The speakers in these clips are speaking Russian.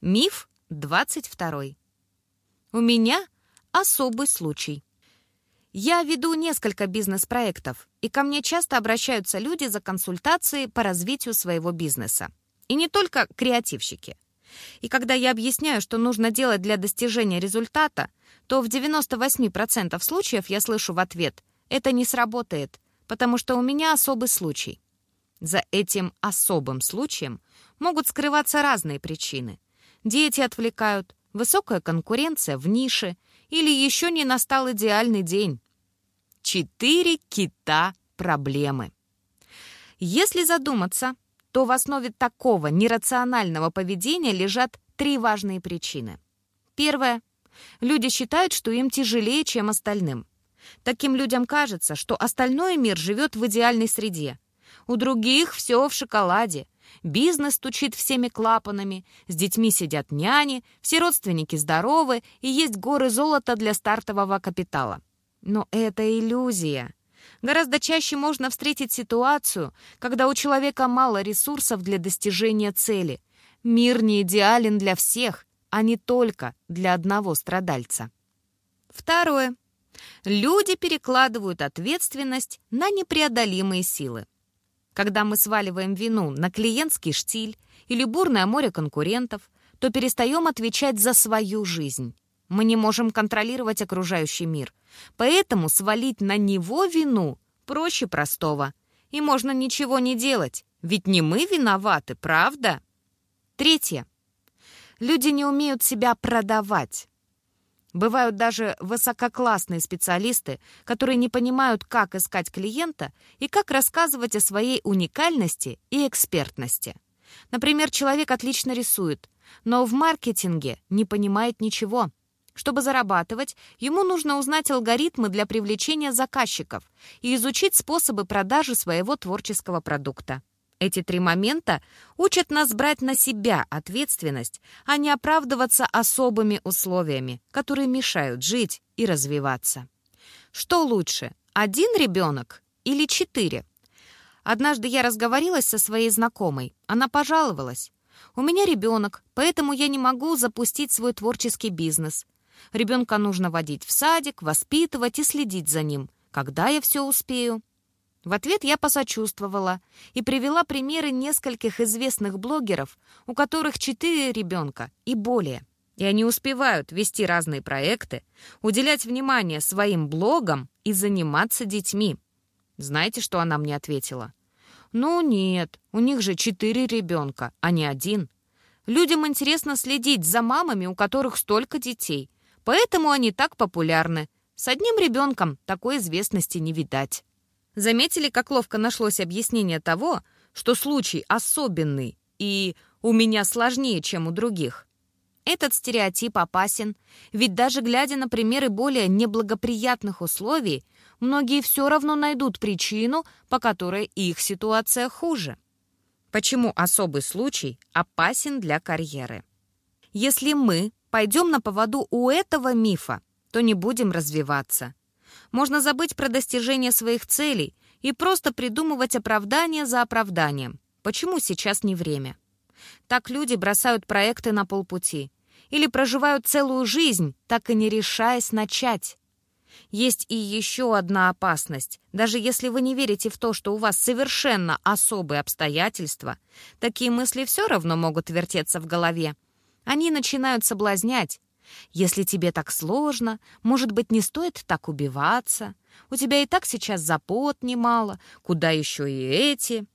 Миф 22. У меня особый случай. Я веду несколько бизнес-проектов, и ко мне часто обращаются люди за консультацией по развитию своего бизнеса. И не только креативщики. И когда я объясняю, что нужно делать для достижения результата, то в 98% случаев я слышу в ответ «это не сработает, потому что у меня особый случай». За этим особым случаем могут скрываться разные причины. Дети отвлекают, высокая конкуренция в нише или еще не настал идеальный день. Четыре кита проблемы. Если задуматься, то в основе такого нерационального поведения лежат три важные причины. Первое. Люди считают, что им тяжелее, чем остальным. Таким людям кажется, что остальной мир живет в идеальной среде. У других все в шоколаде. Бизнес стучит всеми клапанами, с детьми сидят няни, все родственники здоровы и есть горы золота для стартового капитала. Но это иллюзия. Гораздо чаще можно встретить ситуацию, когда у человека мало ресурсов для достижения цели. Мир не идеален для всех, а не только для одного страдальца. Второе. Люди перекладывают ответственность на непреодолимые силы. Когда мы сваливаем вину на клиентский штиль или бурное море конкурентов, то перестаем отвечать за свою жизнь. Мы не можем контролировать окружающий мир. Поэтому свалить на него вину проще простого. И можно ничего не делать, ведь не мы виноваты, правда? Третье. Люди не умеют себя продавать. Бывают даже высококлассные специалисты, которые не понимают, как искать клиента и как рассказывать о своей уникальности и экспертности. Например, человек отлично рисует, но в маркетинге не понимает ничего. Чтобы зарабатывать, ему нужно узнать алгоритмы для привлечения заказчиков и изучить способы продажи своего творческого продукта. Эти три момента учат нас брать на себя ответственность, а не оправдываться особыми условиями, которые мешают жить и развиваться. Что лучше, один ребенок или четыре? Однажды я разговорилась со своей знакомой. Она пожаловалась. «У меня ребенок, поэтому я не могу запустить свой творческий бизнес. Ребенка нужно водить в садик, воспитывать и следить за ним. Когда я все успею?» В ответ я посочувствовала и привела примеры нескольких известных блогеров, у которых четыре ребенка и более. И они успевают вести разные проекты, уделять внимание своим блогам и заниматься детьми. Знаете, что она мне ответила? «Ну нет, у них же четыре ребенка, а не один. Людям интересно следить за мамами, у которых столько детей, Поэтому они так популярны. С одним ребенком такой известности не видать. Заметили, как ловко нашлось объяснение того, что случай особенный и у меня сложнее, чем у других? Этот стереотип опасен, ведь даже глядя на примеры более неблагоприятных условий, многие все равно найдут причину, по которой их ситуация хуже. Почему особый случай опасен для карьеры? Если мы пойдем на поводу у этого мифа, то не будем развиваться. Можно забыть про достижение своих целей и просто придумывать оправдание за оправданием. Почему сейчас не время? Так люди бросают проекты на полпути. Или проживают целую жизнь, так и не решаясь начать. Есть и еще одна опасность. Даже если вы не верите в то, что у вас совершенно особые обстоятельства, такие мысли все равно могут вертеться в голове. Они начинают соблазнять. Если тебе так сложно, может быть, не стоит так убиваться. У тебя и так сейчас запот немало, куда еще и эти.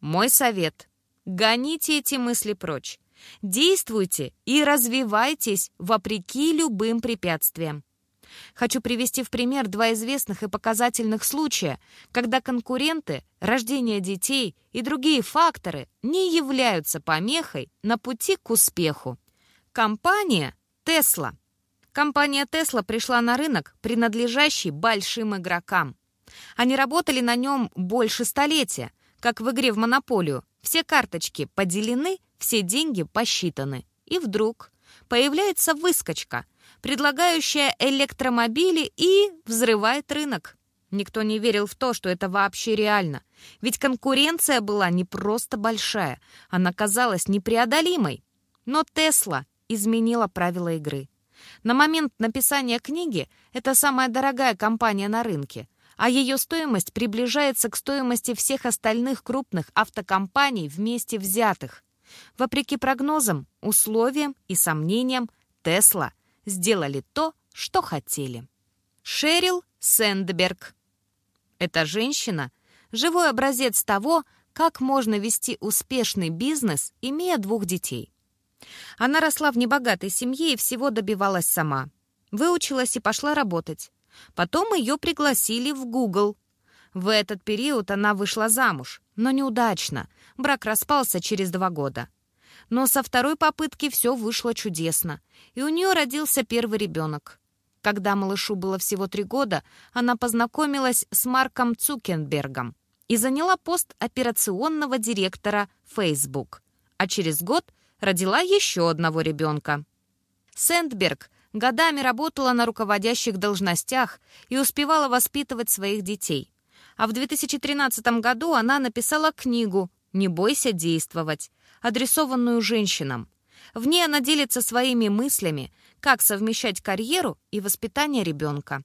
Мой совет — гоните эти мысли прочь. Действуйте и развивайтесь вопреки любым препятствиям. Хочу привести в пример два известных и показательных случая, когда конкуренты, рождение детей и другие факторы не являются помехой на пути к успеху. Компания Tesla. Компания Tesla пришла на рынок, принадлежащий большим игрокам. Они работали на нем больше столетия, как в игре в монополию. Все карточки поделены, все деньги посчитаны. И вдруг появляется выскочка, предлагающая электромобили и взрывает рынок. Никто не верил в то, что это вообще реально. Ведь конкуренция была не просто большая, она казалась непреодолимой. Но Тесла изменила правила игры. На момент написания книги это самая дорогая компания на рынке, а ее стоимость приближается к стоимости всех остальных крупных автокомпаний вместе взятых. Вопреки прогнозам, условиям и сомнениям, Тесла сделали то, что хотели. Шерил Сэндберг. Эта женщина – живой образец того, как можно вести успешный бизнес, имея двух детей. Она росла в небогатой семье и всего добивалась сама. Выучилась и пошла работать. Потом ее пригласили в Google. В этот период она вышла замуж, но неудачно. Брак распался через два года. Но со второй попытки все вышло чудесно, и у нее родился первый ребенок. Когда малышу было всего три года, она познакомилась с Марком Цукенбергом и заняла пост операционного директора Facebook, а через год родила еще одного ребенка. Сэндберг годами работала на руководящих должностях и успевала воспитывать своих детей. А в 2013 году она написала книгу «Не бойся действовать», адресованную женщинам. В ней она делится своими мыслями, как совмещать карьеру и воспитание ребенка.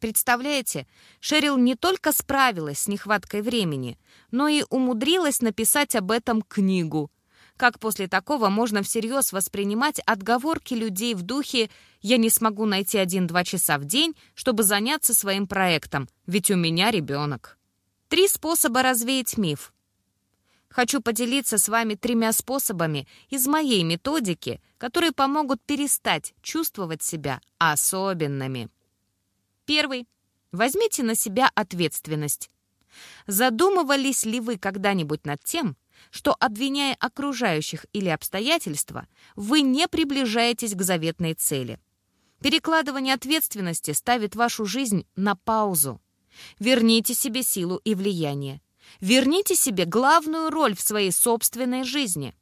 Представляете, Шерил не только справилась с нехваткой времени, но и умудрилась написать об этом книгу. Как после такого можно всерьез воспринимать отговорки людей в духе «я не смогу найти один-два часа в день, чтобы заняться своим проектом, ведь у меня ребенок». Три способа развеять миф. Хочу поделиться с вами тремя способами из моей методики, которые помогут перестать чувствовать себя особенными. Первый. Возьмите на себя ответственность. Задумывались ли вы когда-нибудь над тем, что, обвиняя окружающих или обстоятельства, вы не приближаетесь к заветной цели? Перекладывание ответственности ставит вашу жизнь на паузу. Верните себе силу и влияние. Верните себе главную роль в своей собственной жизни.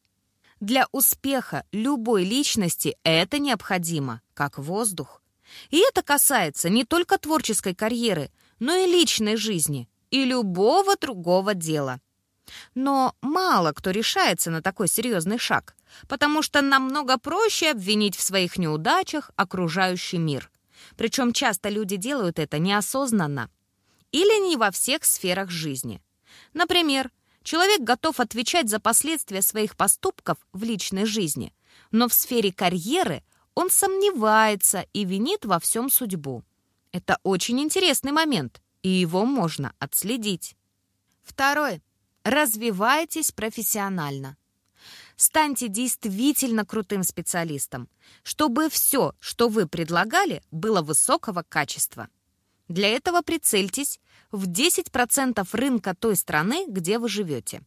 Для успеха любой личности это необходимо, как воздух. И это касается не только творческой карьеры, но и личной жизни, и любого другого дела. Но мало кто решается на такой серьезный шаг, потому что намного проще обвинить в своих неудачах окружающий мир. Причем часто люди делают это неосознанно или не во всех сферах жизни. Например, человек готов отвечать за последствия своих поступков в личной жизни, но в сфере карьеры он сомневается и винит во всем судьбу. Это очень интересный момент, и его можно отследить. Второе. Развивайтесь профессионально. Станьте действительно крутым специалистом, чтобы все, что вы предлагали, было высокого качества. Для этого прицельтесь в 10% рынка той страны, где вы живете.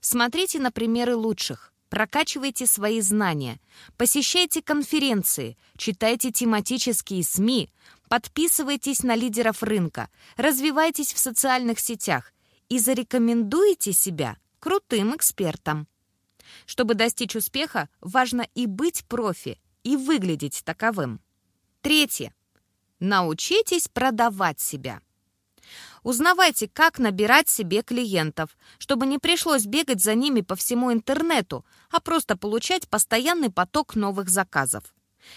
Смотрите на примеры лучших, прокачивайте свои знания, посещайте конференции, читайте тематические СМИ, подписывайтесь на лидеров рынка, развивайтесь в социальных сетях и зарекомендуйте себя крутым экспертом. Чтобы достичь успеха, важно и быть профи, и выглядеть таковым. Третье. Научитесь продавать себя. Узнавайте, как набирать себе клиентов, чтобы не пришлось бегать за ними по всему интернету, а просто получать постоянный поток новых заказов.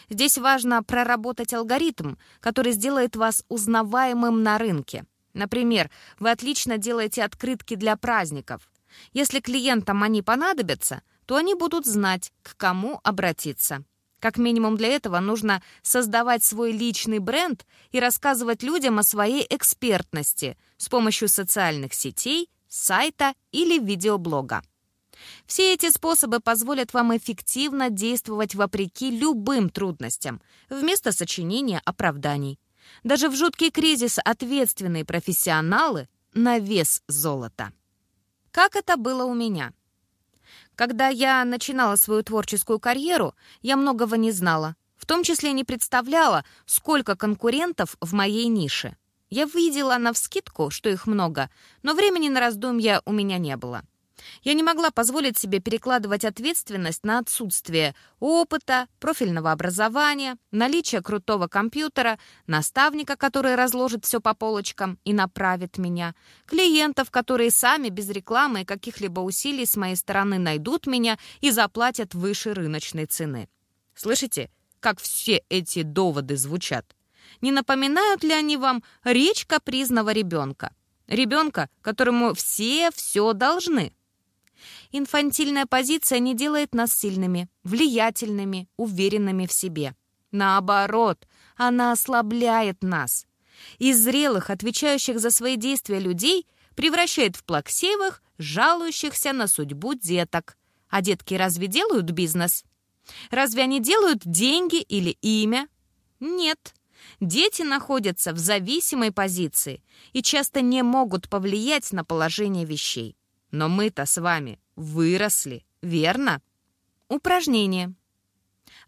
Здесь важно проработать алгоритм, который сделает вас узнаваемым на рынке. Например, вы отлично делаете открытки для праздников. Если клиентам они понадобятся, то они будут знать, к кому обратиться. Как минимум для этого нужно создавать свой личный бренд и рассказывать людям о своей экспертности с помощью социальных сетей, сайта или видеоблога. Все эти способы позволят вам эффективно действовать вопреки любым трудностям, вместо сочинения оправданий. Даже в жуткий кризис ответственные профессионалы на вес золота. Как это было у меня? Когда я начинала свою творческую карьеру, я многого не знала, в том числе не представляла, сколько конкурентов в моей нише. Я видела навскидку, что их много, но времени на раздумья у меня не было. Я не могла позволить себе перекладывать ответственность на отсутствие опыта, профильного образования, наличие крутого компьютера, наставника, который разложит все по полочкам и направит меня, клиентов, которые сами без рекламы и каких-либо усилий с моей стороны найдут меня и заплатят выше рыночной цены. Слышите, как все эти доводы звучат? Не напоминают ли они вам речь капризного ребенка? Ребенка, которому все все должны. Инфантильная позиция не делает нас сильными, влиятельными, уверенными в себе. Наоборот, она ослабляет нас. Из зрелых, отвечающих за свои действия людей, превращает в плаксивых, жалующихся на судьбу деток. А детки разве делают бизнес? Разве они делают деньги или имя? Нет. Дети находятся в зависимой позиции и часто не могут повлиять на положение вещей. Но мы-то с вами выросли, верно? Упражнение.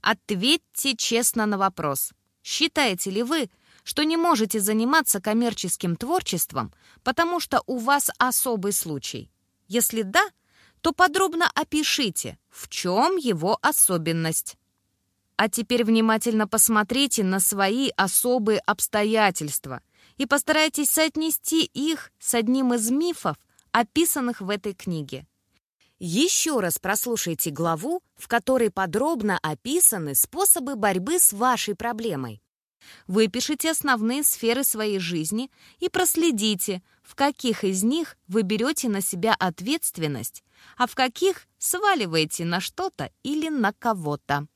Ответьте честно на вопрос. Считаете ли вы, что не можете заниматься коммерческим творчеством, потому что у вас особый случай? Если да, то подробно опишите, в чем его особенность. А теперь внимательно посмотрите на свои особые обстоятельства и постарайтесь соотнести их с одним из мифов, описанных в этой книге. Еще раз прослушайте главу, в которой подробно описаны способы борьбы с вашей проблемой. Выпишите основные сферы своей жизни и проследите, в каких из них вы берете на себя ответственность, а в каких сваливаете на что-то или на кого-то.